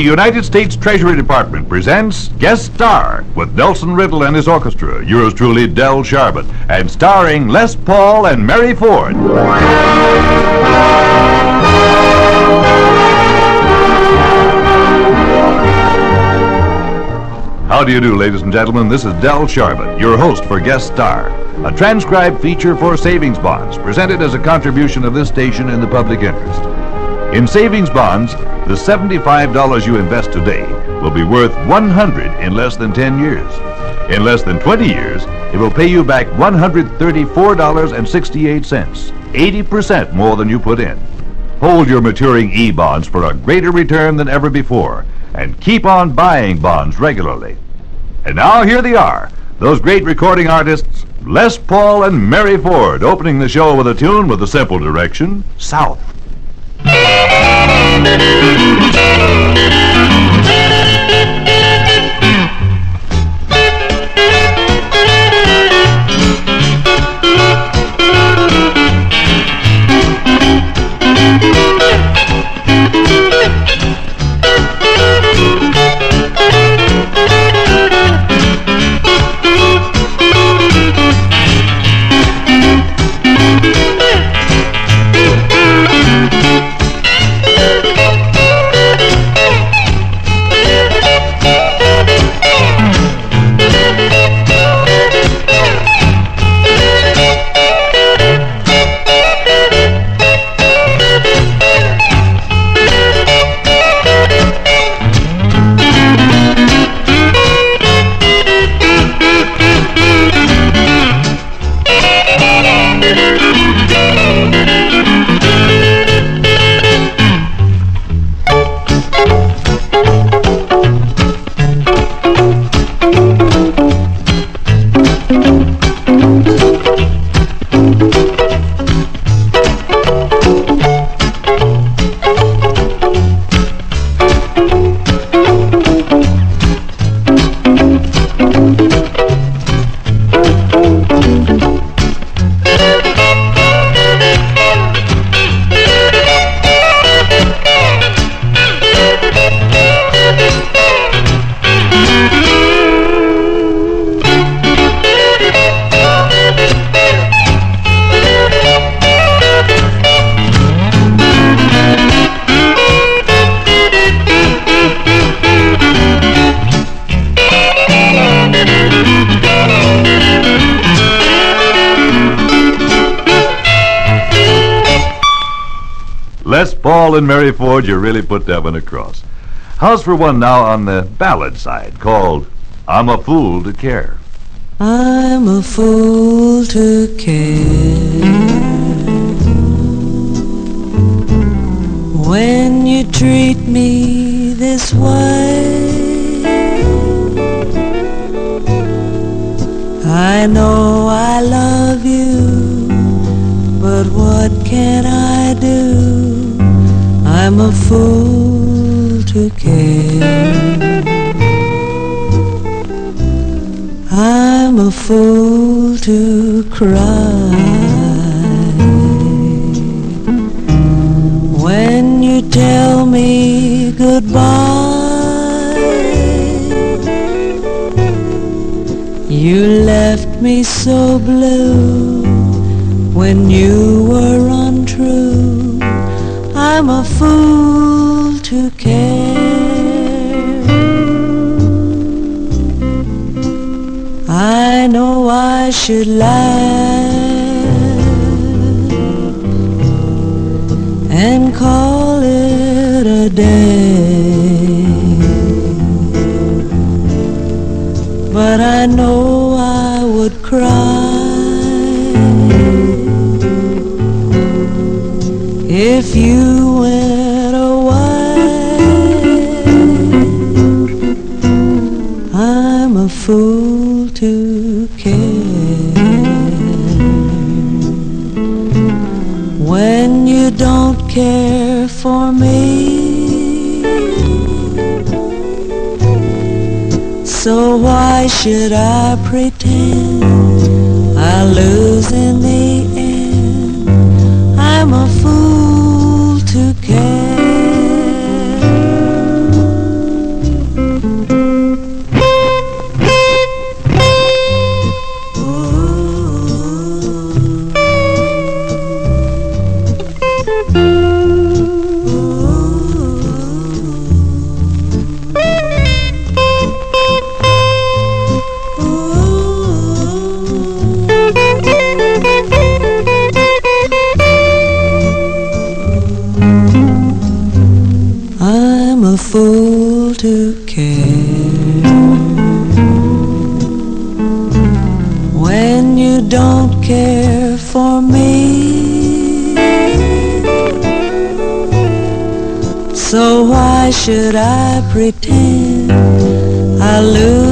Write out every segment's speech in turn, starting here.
United States Treasury Department presents Guest Star with Nelson Riddle and his orchestra, yours truly, Del Sharbutt, and starring Les Paul and Mary Ford. How do you do, ladies and gentlemen? This is Del Sharbutt, your host for Guest Star, a transcribed feature for savings bonds presented as a contribution of this station in the public interest. In savings bonds, the $75 you invest today will be worth 100 in less than 10 years. In less than 20 years, it will pay you back $134.68, 80% more than you put in. Hold your maturing E-bonds for a greater return than ever before and keep on buying bonds regularly. And now here they are, those great recording artists, Les Paul and Mary Ford, opening the show with a tune with a simple direction, south. Thank you. Paul and Mary Ford, you really put that one across. How's for one now on the ballad side called I'm a Fool to Care? I'm a fool to care when you treat me this way. I know I love you, but what can I do? I'm a fool to care. I'm a fool to cry when you tell me goodbye. You left me so blue when you were untrue. I'm a fool to care. I know I should laugh and call it a day. If you went away. I'm a fool to care when you don't care for me. So why should I pretend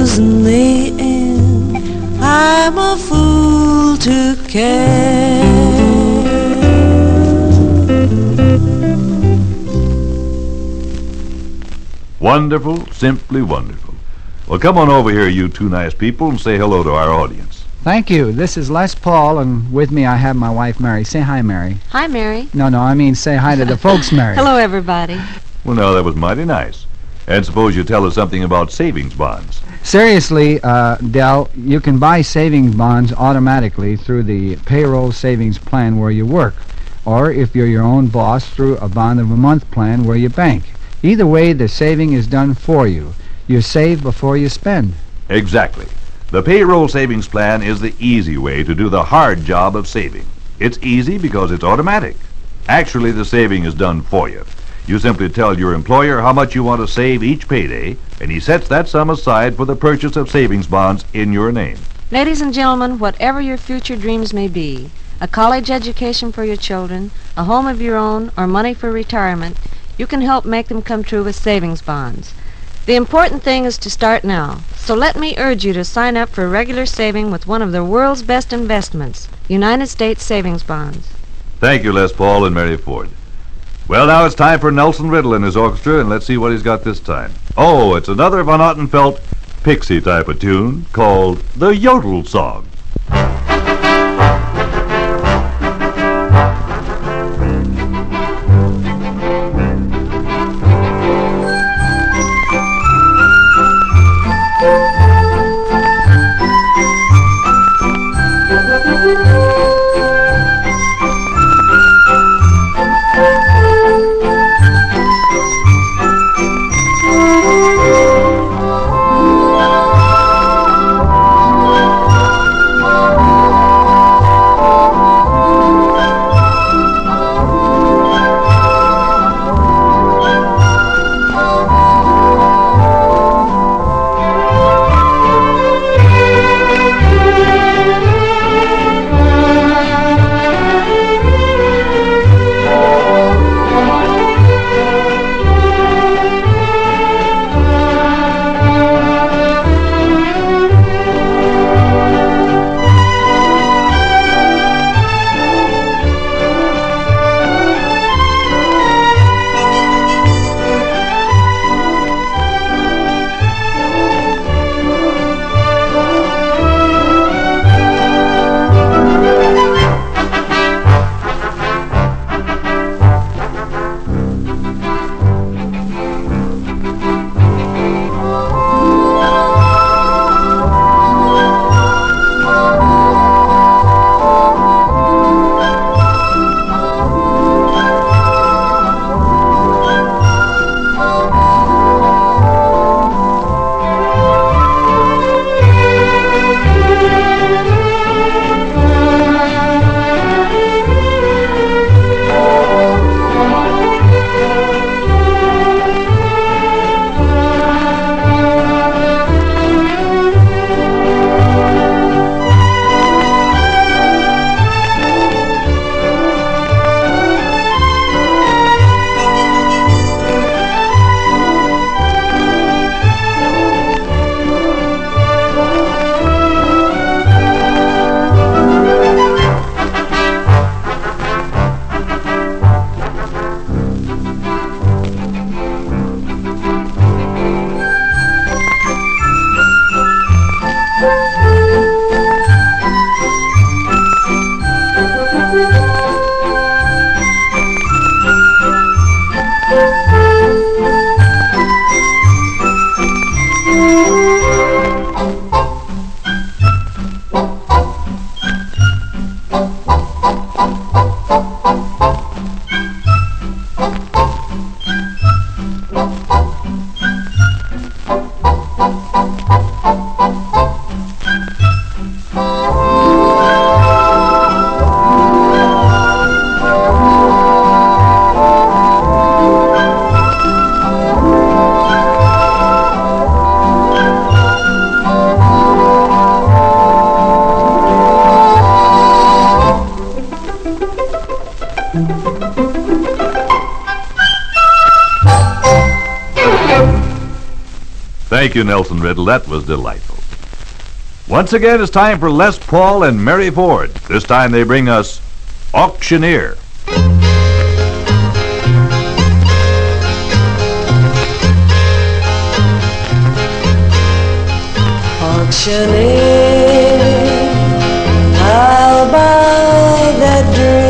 lose in the end. I'm a fool to care. Wonderful, simply wonderful. Well, come on over here, you two nice people, and say hello to our audience. Thank you. This is Les Paul, and with me I have my wife, Mary. Say hi, Mary. Hi, Mary. No, no, I mean say hi to the folks, Mary. Hello, everybody. Well, now, that was mighty nice. And suppose you tell us something about savings bonds. Seriously, uh, Del, you can buy savings bonds automatically through the payroll savings plan where you work, or if you're your own boss, through a bond of a month plan where you bank. Either way, the saving is done for you. You save before you spend. Exactly. The payroll savings plan is the easy way to do the hard job of saving. It's easy because it's automatic. Actually, the saving is done for you. You simply tell your employer how much you want to save each payday, and he sets that sum aside for the purchase of savings bonds in your name. Ladies and gentlemen, whatever your future dreams may be, a college education for your children, a home of your own, or money for retirement, you can help make them come true with savings bonds. The important thing is to start now. So let me urge you to sign up for regular saving with one of the world's best investments, United States savings bonds. Thank you, Les Paul and Mary Ford. Well, now it's time for Nelson Riddle and his orchestra, and let's see what he's got this time. Oh, it's another Von Ottenfeld pixie type of tune called the Yodel Song. Thank you, Nelson Riddle. That was delightful. Once again, it's time for Les Paul and Mary Ford. This time they bring us Auctioneer. Auctioneer, I'll buy that dream.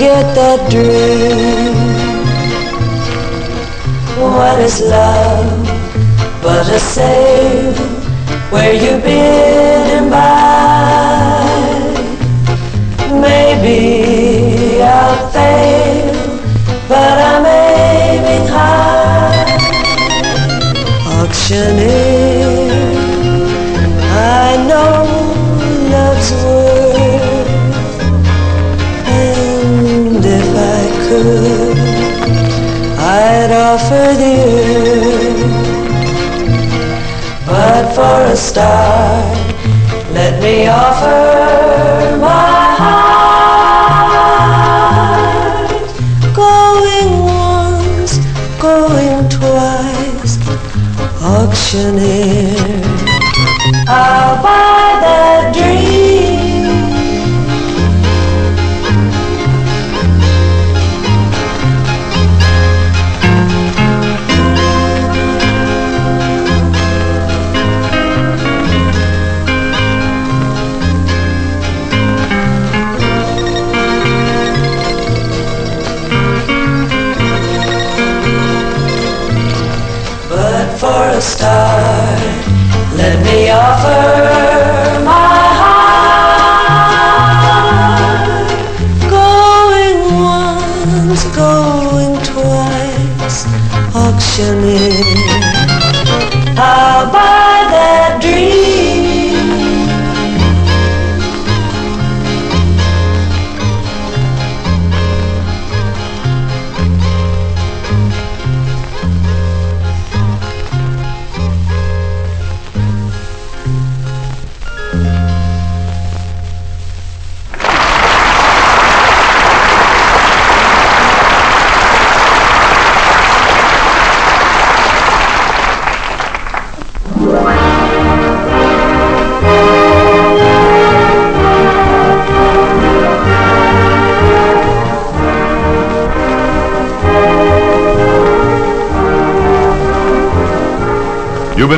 Get that dream. What is love but a sale where you bid and by? Maybe I'll fail but I'm aiming high. Auctioneer, I know love's worth, I'd offer the. But for a start, let me offer my heart. Going once, going twice, auctioneer.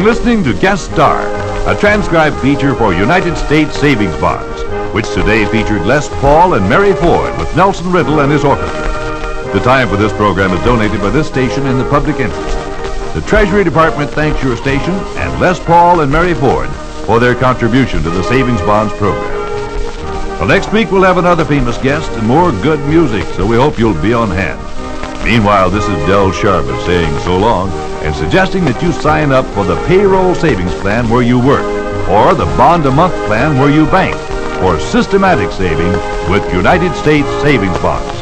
Been listening to Guest Star, a transcribed feature for United States Savings Bonds, which today featured Les Paul and Mary Ford with Nelson Riddle and his orchestra. The time for this program is donated by this station in the public interest. The Treasury Department thanks your station and Les Paul and Mary Ford for their contribution to the Savings Bonds program. Well, next week we'll have another famous guest and more good music, so we hope you'll be on hand. Meanwhile, this is Del Sharbutt saying so long and suggesting that you sign up for the payroll savings plan where you work or the bond a month plan where you bank for systematic saving with United States Savings Bonds.